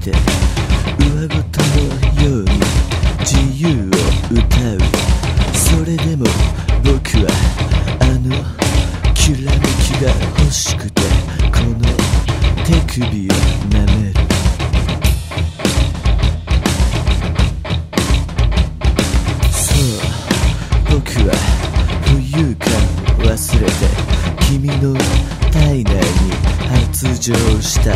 て上ごとのように自由を歌う。それでも僕はあのきらめきが欲しくてこの手首を舐める。そう僕は浮遊感忘れて君の体内に発情した。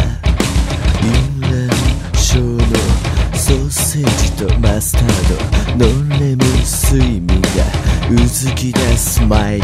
ードマスタードノンレム睡眠がうずき出す前に